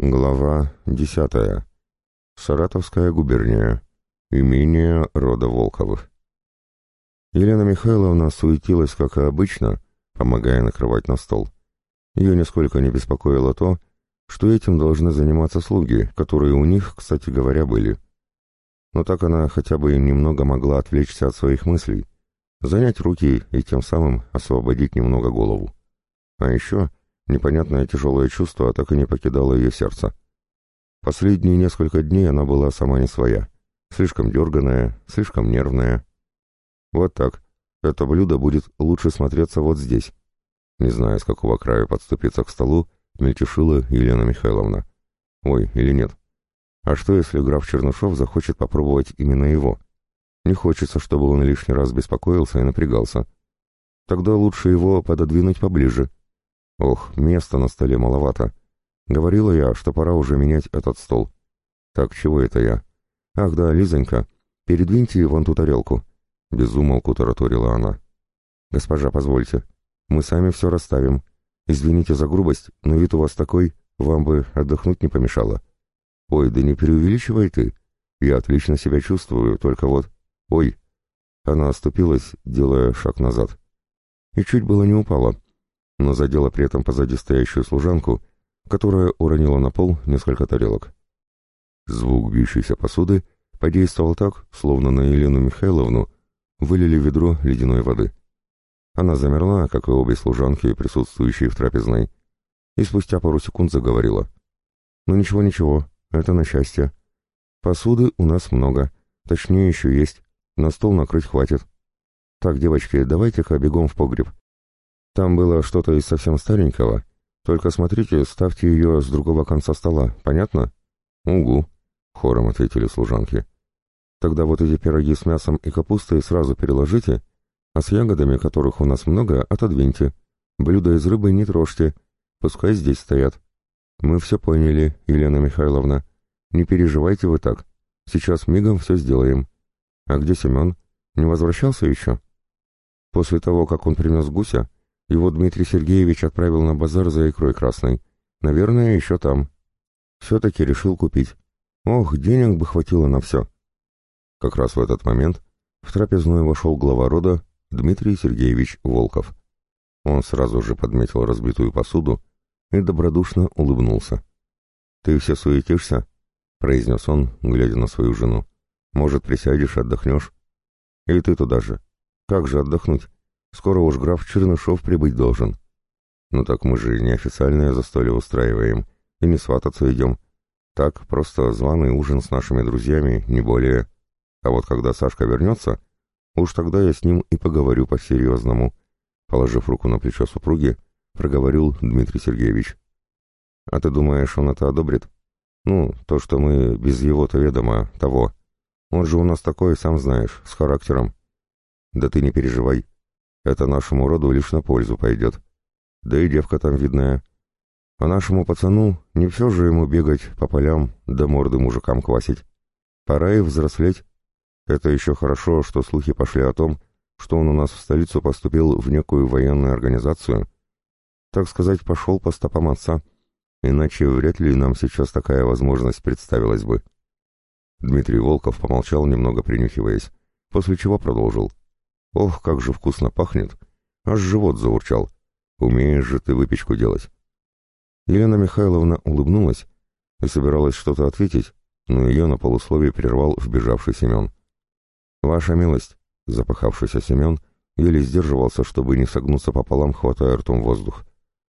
Глава десятая. Саратовская губерния. Имение рода Волковых. Елена Михайловна суетилась, как и обычно, помогая накрывать на стол. Ее нисколько не беспокоило то, что этим должны заниматься слуги, которые у них, кстати говоря, были. Но так она хотя бы немного могла отвлечься от своих мыслей, занять руки и тем самым освободить немного голову. А еще Непонятное тяжелое чувство так и не покидало ее сердце. Последние несколько дней она была сама не своя. Слишком дерганая, слишком нервная. Вот так. Это блюдо будет лучше смотреться вот здесь. Не зная, с какого края подступиться к столу, мельтешила Елена Михайловна. Ой, или нет. А что, если граф Чернышов захочет попробовать именно его? Не хочется, чтобы он лишний раз беспокоился и напрягался. Тогда лучше его пододвинуть поближе, Ох, места на столе маловато. Говорила я, что пора уже менять этот стол. Так, чего это я? Ах да, Лизонька, передвиньте вон ту тарелку. Безумолку тараторила она. Госпожа, позвольте. Мы сами все расставим. Извините за грубость, но вид у вас такой, вам бы отдохнуть не помешало. Ой, да не преувеличивай ты. Я отлично себя чувствую, только вот... Ой. Она оступилась, делая шаг назад. И чуть было не упала но задела при этом позади стоящую служанку, которая уронила на пол несколько тарелок. Звук бьющейся посуды подействовал так, словно на Елену Михайловну вылили ведро ледяной воды. Она замерла, как и обе служанки, присутствующие в трапезной, и спустя пару секунд заговорила. «Ну ничего-ничего, это на счастье. Посуды у нас много, точнее еще есть, на стол накрыть хватит. Так, девочки, давайте-ка бегом в погреб. Там было что-то из совсем старенького. Только смотрите, ставьте ее с другого конца стола, понятно? Угу, хором ответили служанки. Тогда вот эти пироги с мясом и капустой сразу переложите, а с ягодами, которых у нас много, отодвиньте. Блюда из рыбы не трожьте, пускай здесь стоят. Мы все поняли, Елена Михайловна. Не переживайте вы так. Сейчас мигом все сделаем. А где Семен? Не возвращался еще? После того, как он принес гуся, его Дмитрий Сергеевич отправил на базар за икрой красной. Наверное, еще там. Все-таки решил купить. Ох, денег бы хватило на все. Как раз в этот момент в трапезную вошел глава рода Дмитрий Сергеевич Волков. Он сразу же подметил разбитую посуду и добродушно улыбнулся. «Ты все суетишься?» — произнес он, глядя на свою жену. «Может, присядешь, отдохнешь?» «И ты туда же. Как же отдохнуть? Скоро уж граф Чернышов прибыть должен. Ну так мы же неофициальное застолье устраиваем и не свататься идем. Так, просто званый ужин с нашими друзьями, не более. А вот когда Сашка вернется, уж тогда я с ним и поговорю по-серьезному. Положив руку на плечо супруги, проговорил Дмитрий Сергеевич. А ты думаешь, он это одобрит? Ну, то, что мы без его-то ведома, того. Он же у нас такой, сам знаешь, с характером. Да ты не переживай, это нашему роду лишь на пользу пойдет. Да и девка там видная. А нашему пацану не все же ему бегать по полям, да морды мужикам квасить. Пора и взрослеть. Это еще хорошо, что слухи пошли о том, что он у нас в столицу поступил в некую военную организацию. Так сказать, пошел по стопам отца. Иначе вряд ли нам сейчас такая возможность представилась бы. Дмитрий Волков помолчал, немного принюхиваясь, после чего продолжил. Ох, как же вкусно пахнет! Аж живот заурчал. Умеешь же ты выпечку делать. Елена Михайловна улыбнулась и собиралась что-то ответить, но ее на полусловие прервал вбежавший Семен. «Ваша милость!» — запахавшийся Семен еле сдерживался, чтобы не согнуться пополам, хватая ртом воздух.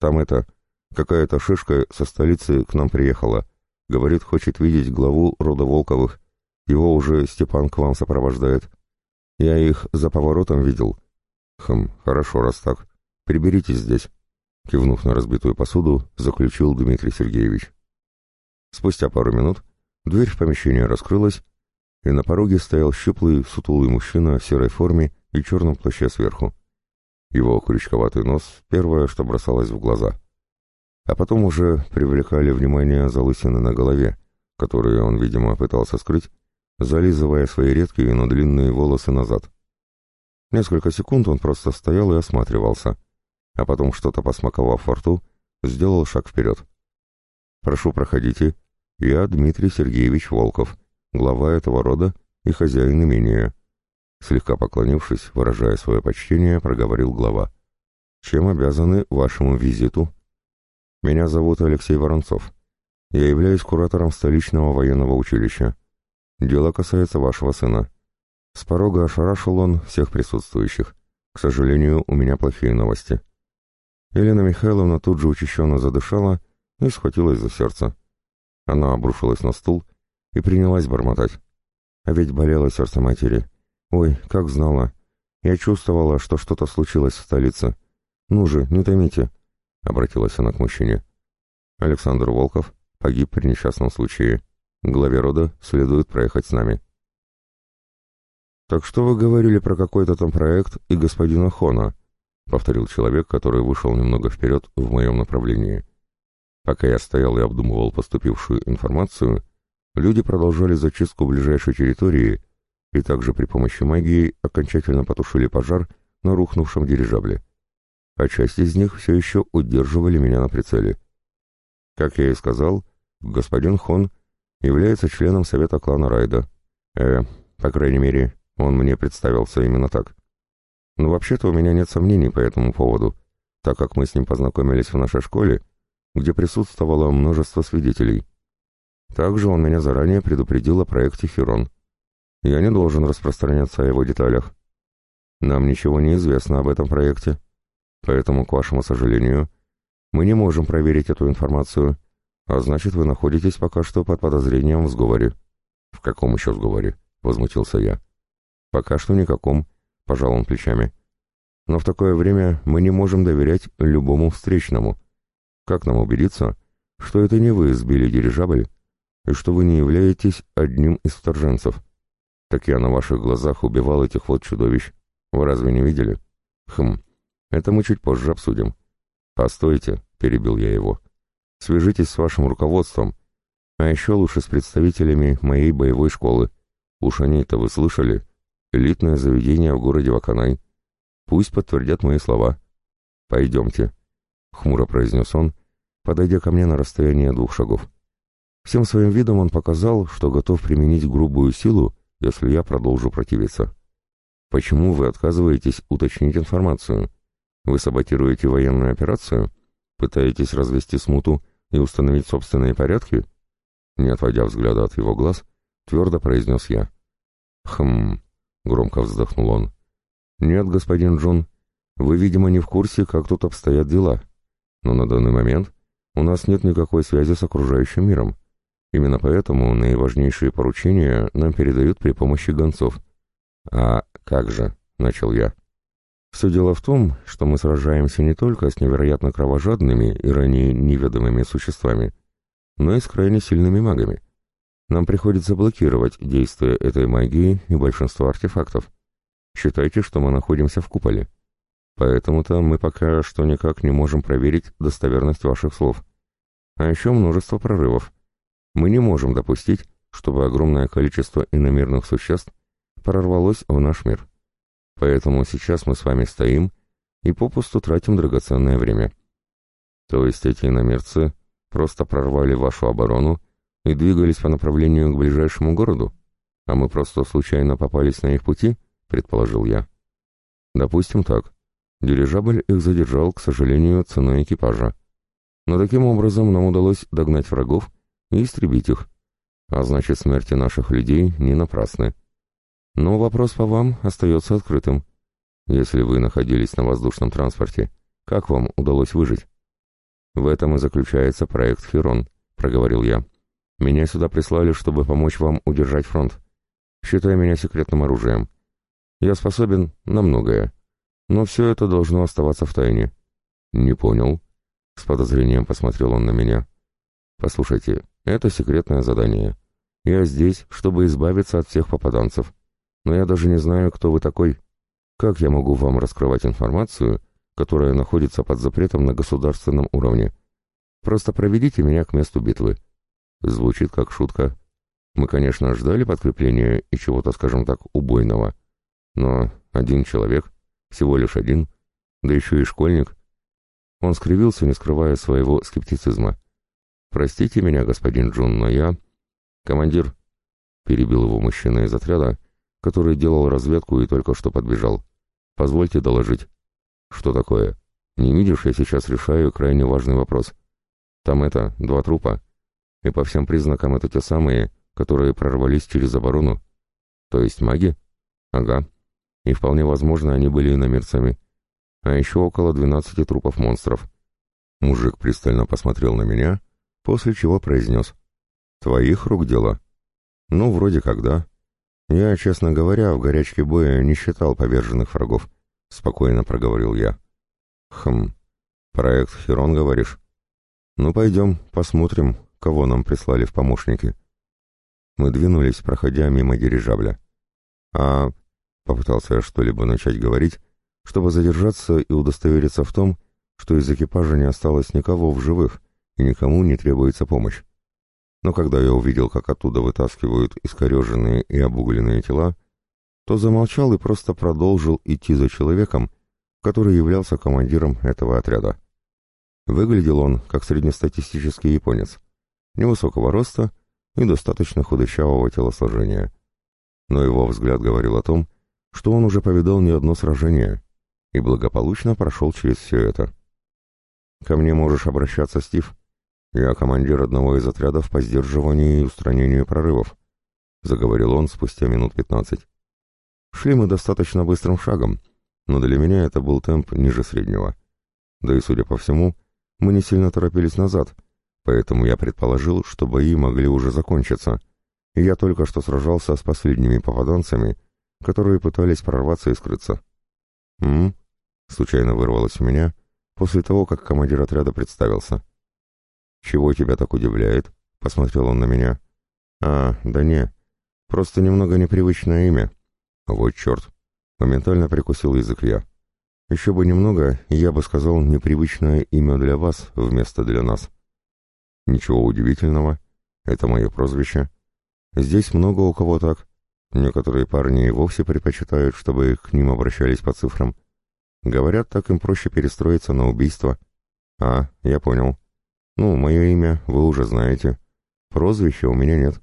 «Там это... Какая-то шишка со столицы к нам приехала. Говорит, хочет видеть главу рода Волковых. Его уже Степан к вам сопровождает. Я их за поворотом видел. Хм, хорошо, раз так. Приберитесь здесь. Кивнув на разбитую посуду, заключил Дмитрий Сергеевич. Спустя пару минут дверь в помещение раскрылась, и на пороге стоял щуплый, сутулый мужчина в серой форме и черном плаще сверху. Его крючковатый нос — первое, что бросалось в глаза. А потом уже привлекали внимание залысины на голове, которые он, видимо, пытался скрыть, зализывая свои редкие, но длинные волосы назад. Несколько секунд он просто стоял и осматривался, а потом, что-то посмаковав во рту, сделал шаг вперед. Прошу, проходите. Я Дмитрий Сергеевич Волков, глава этого рода и хозяин имения». Слегка поклонившись, выражая свое почтение, проговорил глава. «Чем обязаны вашему визиту?» «Меня зовут Алексей Воронцов. Я являюсь куратором столичного военного училища. Дело касается вашего сына. С порога ошарашил он всех присутствующих. К сожалению, у меня плохие новости». Елена Михайловна тут же учащенно задышала и схватилась за сердце. Она обрушилась на стул и принялась бормотать. А ведь болело сердце матери. Ой, как знала. Я чувствовала, что что-то случилось в столице. Ну же, не томите, — обратилась она к мужчине. Александр Волков погиб при несчастном случае. Главе рода следует проехать с нами. «Так что вы говорили про какой-то там проект и господина Хона?» — повторил человек, который вышел немного вперед в моем направлении. Пока я стоял и обдумывал поступившую информацию, люди продолжали зачистку ближайшей территории и также при помощи магии окончательно потушили пожар на рухнувшем дирижабле. А часть из них все еще удерживали меня на прицеле. Как я и сказал, господин Хон является членом совета клана Райда. Э, по крайней мере, он мне представился именно так. Но вообще-то у меня нет сомнений по этому поводу, так как мы с ним познакомились в нашей школе, где присутствовало множество свидетелей. Также он меня заранее предупредил о проекте «Хирон». Я не должен распространяться о его деталях. Нам ничего не известно об этом проекте, поэтому, к вашему сожалению, мы не можем проверить эту информацию, а значит, вы находитесь пока что под подозрением в сговоре. В каком еще сговоре? Возмутился я. Пока что никаком, пожал он плечами. Но в такое время мы не можем доверять любому встречному. Как нам убедиться, что это не вы сбили дирижабль и что вы не являетесь одним из вторженцев? Так я на ваших глазах убивал этих вот чудовищ. Вы разве не видели? Хм, это мы чуть позже обсудим. Постойте, перебил я его. Свяжитесь с вашим руководством, а еще лучше с представителями моей боевой школы. Уж они-то вы слышали? Элитное заведение в городе Ваканай. Пусть подтвердят мои слова. Пойдемте, — хмуро произнес он, подойдя ко мне на расстояние двух шагов. Всем своим видом он показал, что готов применить грубую силу, если я продолжу противиться. Почему вы отказываетесь уточнить информацию? Вы саботируете военную операцию? Пытаетесь развести смуту и установить собственные порядки? Не отводя взгляда от его глаз, твердо произнес я. Хм, громко вздохнул он. Нет, господин Джон, вы, видимо, не в курсе, как тут обстоят дела. Но на данный момент у нас нет никакой связи с окружающим миром. Именно поэтому наиважнейшие поручения нам передают при помощи гонцов. «А как же?» — начал я. «Все дело в том, что мы сражаемся не только с невероятно кровожадными и ранее неведомыми существами, но и с крайне сильными магами. Нам приходится блокировать действие этой магии и большинство артефактов. Считайте, что мы находимся в куполе. Поэтому-то мы пока что никак не можем проверить достоверность ваших слов. А еще множество прорывов. Мы не можем допустить, чтобы огромное количество иномерных существ прорвалось в наш мир. Поэтому сейчас мы с вами стоим и попусту тратим драгоценное время. То есть эти иномерцы просто прорвали вашу оборону и двигались по направлению к ближайшему городу, а мы просто случайно попались на их пути, предположил я. Допустим так. Дирижабль их задержал, к сожалению, ценой экипажа. Но таким образом нам удалось догнать врагов и истребить их. А значит, смерти наших людей не напрасны. Но вопрос по вам остается открытым. Если вы находились на воздушном транспорте, как вам удалось выжить? В этом и заключается проект «Херон», — проговорил я. Меня сюда прислали, чтобы помочь вам удержать фронт. Считай меня секретным оружием. Я способен на многое. Но все это должно оставаться в тайне. Не понял. С подозрением посмотрел он на меня. Послушайте, это секретное задание. Я здесь, чтобы избавиться от всех попаданцев. Но я даже не знаю, кто вы такой. Как я могу вам раскрывать информацию, которая находится под запретом на государственном уровне? Просто проведите меня к месту битвы. Звучит как шутка. Мы, конечно, ждали подкрепления и чего-то, скажем так, убойного. Но один человек, всего лишь один, да еще и школьник. Он скривился, не скрывая своего скептицизма. «Простите меня, господин Джун, но я...» «Командир», — перебил его мужчина из отряда, который делал разведку и только что подбежал. «Позвольте доложить». «Что такое? Не видишь, я сейчас решаю крайне важный вопрос. Там это, два трупа, и по всем признакам это те самые, которые прорвались через оборону. То есть маги? Ага. И вполне возможно, они были иномерцами. А еще около двенадцати трупов монстров. Мужик пристально посмотрел на меня, после чего произнес. «Твоих рук дело?» «Ну, вроде как да. Я, честно говоря, в горячке боя не считал поверженных врагов», — спокойно проговорил я. «Хм, проект Херон, говоришь?» «Ну, пойдем, посмотрим, кого нам прислали в помощники». Мы двинулись, проходя мимо дирижабля. «А...» — попытался я что-либо начать говорить, чтобы задержаться и удостовериться в том, что из экипажа не осталось никого в живых, и никому не требуется помощь. Но когда я увидел, как оттуда вытаскивают искореженные и обугленные тела, то замолчал и просто продолжил идти за человеком, который являлся командиром этого отряда. Выглядел он как среднестатистический японец, невысокого роста и достаточно худощавого телосложения. Но его взгляд говорил о том, что он уже повидал не одно сражение и благополучно прошел через все это. «Ко мне можешь обращаться, Стив. Я командир одного из отрядов по сдерживанию и устранению прорывов», — заговорил он спустя минут пятнадцать. Шли мы достаточно быстрым шагом, но для меня это был темп ниже среднего. Да и, судя по всему, мы не сильно торопились назад, поэтому я предположил, что бои могли уже закончиться, и я только что сражался с последними попаданцами, которые пытались прорваться и скрыться. «М?», случайно вырвалось у меня, после того, как командир отряда представился. «Чего тебя так удивляет?» — посмотрел он на меня. «А, да не, просто немного непривычное имя». «Вот черт!» — моментально прикусил язык я. Еще бы немного, я бы сказал непривычное имя для вас вместо для нас. Ничего удивительного, это мое прозвище. Здесь много у кого так. Некоторые парни и вовсе предпочитают, чтобы к ним обращались по цифрам. Говорят, так им проще перестроиться на убийство. А, я понял. Ну, мое имя вы уже знаете. Прозвища у меня нет.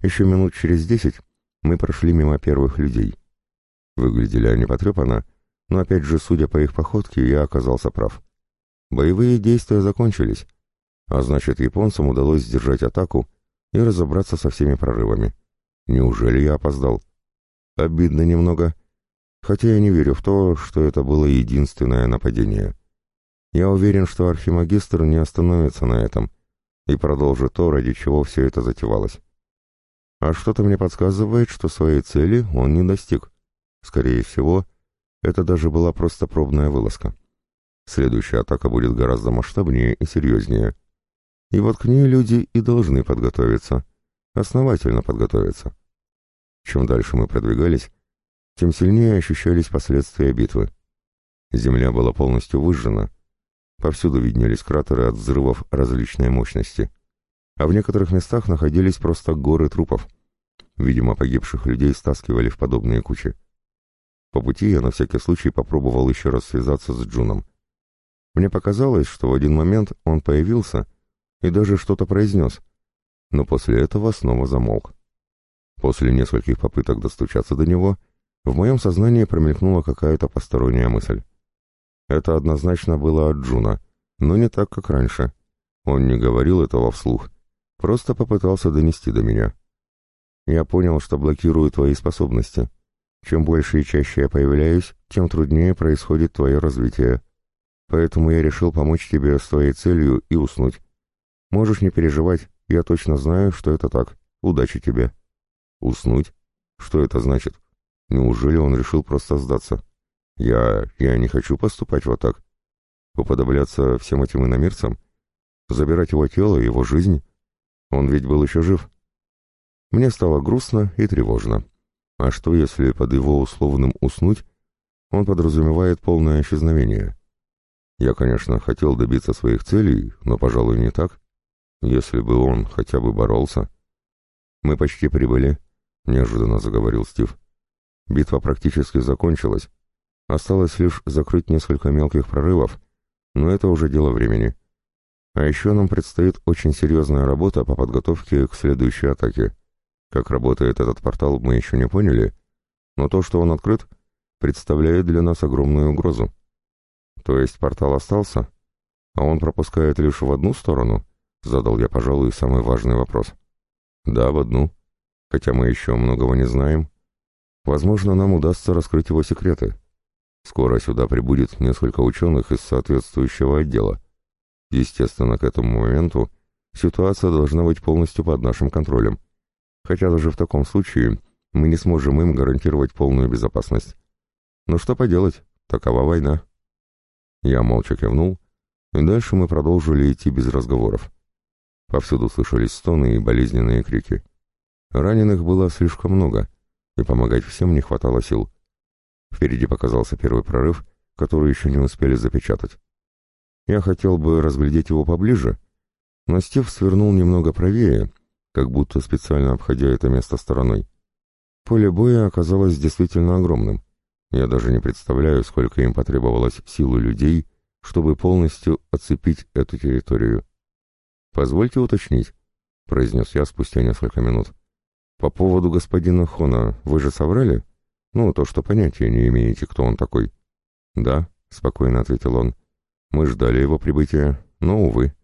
Еще минут через десять мы прошли мимо первых людей. Выглядели они потрепанно, но опять же, судя по их походке, я оказался прав. Боевые действия закончились, а значит, японцам удалось сдержать атаку и разобраться со всеми прорывами. Неужели я опоздал? Обидно немного, хотя я не верю в то, что это было единственное нападение. Я уверен, что архимагистр не остановится на этом и продолжит то, ради чего все это затевалось. А что-то мне подсказывает, что своей цели он не достиг. Скорее всего, это даже была просто пробная вылазка. Следующая атака будет гораздо масштабнее и серьезнее. И вот к ней люди и должны подготовиться. Основательно подготовиться. Чем дальше мы продвигались, тем сильнее ощущались последствия битвы. Земля была полностью выжжена. Повсюду виднелись кратеры от взрывов различной мощности. А в некоторых местах находились просто горы трупов. Видимо, погибших людей стаскивали в подобные кучи. По пути я на всякий случай попробовал еще раз связаться с Джуном. Мне показалось, что в один момент он появился и даже что-то произнес, но после этого снова замолк. После нескольких попыток достучаться до него, в моем сознании промелькнула какая-то посторонняя мысль. Это однозначно было от Джуна, но не так, как раньше. Он не говорил этого вслух, просто попытался донести до меня. Я понял, что блокирую твои способности — чем больше и чаще я появляюсь, тем труднее происходит твое развитие. Поэтому я решил помочь тебе с твоей целью и уснуть. Можешь не переживать, я точно знаю, что это так. Удачи тебе. Уснуть? Что это значит? Неужели он решил просто сдаться? Я... я не хочу поступать вот так. Уподобляться всем этим иномирцам? Забирать его тело, его жизнь? Он ведь был еще жив. Мне стало грустно и тревожно. А что, если под его условным «уснуть» он подразумевает полное исчезновение? Я, конечно, хотел добиться своих целей, но, пожалуй, не так. Если бы он хотя бы боролся. «Мы почти прибыли», — неожиданно заговорил Стив. «Битва практически закончилась. Осталось лишь закрыть несколько мелких прорывов, но это уже дело времени. А еще нам предстоит очень серьезная работа по подготовке к следующей атаке. Как работает этот портал, мы еще не поняли, но то, что он открыт, представляет для нас огромную угрозу. То есть портал остался, а он пропускает лишь в одну сторону? Задал я, пожалуй, самый важный вопрос. Да, в одну. Хотя мы еще многого не знаем. Возможно, нам удастся раскрыть его секреты. Скоро сюда прибудет несколько ученых из соответствующего отдела. Естественно, к этому моменту ситуация должна быть полностью под нашим контролем. Хотя даже в таком случае мы не сможем им гарантировать полную безопасность. Но что поделать, такова война. Я молча кивнул, и дальше мы продолжили идти без разговоров. Повсюду слышались стоны и болезненные крики. Раненых было слишком много, и помогать всем не хватало сил. Впереди показался первый прорыв, который еще не успели запечатать. Я хотел бы разглядеть его поближе, но Стив свернул немного правее, как будто специально обходя это место стороной. Поле боя оказалось действительно огромным. Я даже не представляю, сколько им потребовалось силы людей, чтобы полностью оцепить эту территорию. «Позвольте уточнить», — произнес я спустя несколько минут. «По поводу господина Хона вы же соврали? Ну, то, что понятия не имеете, кто он такой». «Да», — спокойно ответил он. Мы ждали его прибытия, но, увы.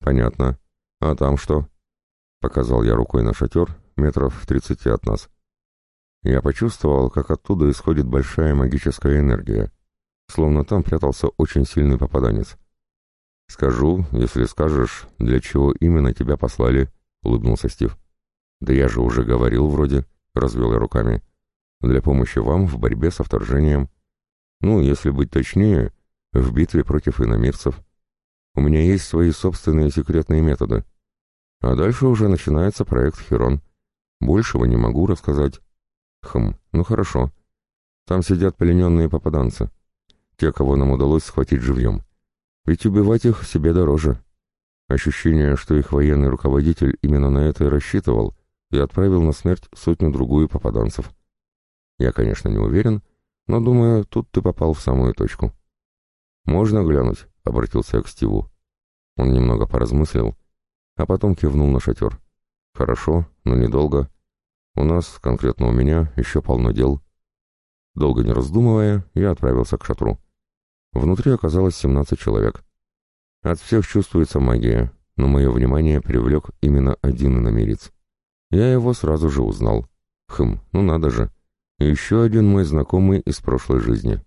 Понятно. А там что? Показал я рукой на шатер, метров в тридцати от нас. Я почувствовал, как оттуда исходит большая магическая энергия, словно там прятался очень сильный попаданец. «Скажу, если скажешь, для чего именно тебя послали», — улыбнулся Стив. «Да я же уже говорил вроде», — развел я руками. «Для помощи вам в борьбе со вторжением. Ну, если быть точнее, в битве против иномирцев. У меня есть свои собственные секретные методы. А дальше уже начинается проект Херон. Большего не могу рассказать. Хм, ну хорошо. Там сидят плененные попаданцы. Те, кого нам удалось схватить живьем. Ведь убивать их себе дороже. Ощущение, что их военный руководитель именно на это и рассчитывал, и отправил на смерть сотню-другую попаданцев. Я, конечно, не уверен, но думаю, тут ты попал в самую точку. «Можно глянуть?» — обратился я к Стиву. Он немного поразмыслил, а потом кивнул на шатер. «Хорошо, но недолго. У нас, конкретно у меня, еще полно дел». Долго не раздумывая, я отправился к шатру. Внутри оказалось 17 человек. От всех чувствуется магия, но мое внимание привлек именно один иномерец. Я его сразу же узнал. Хм, ну надо же. Еще один мой знакомый из прошлой жизни.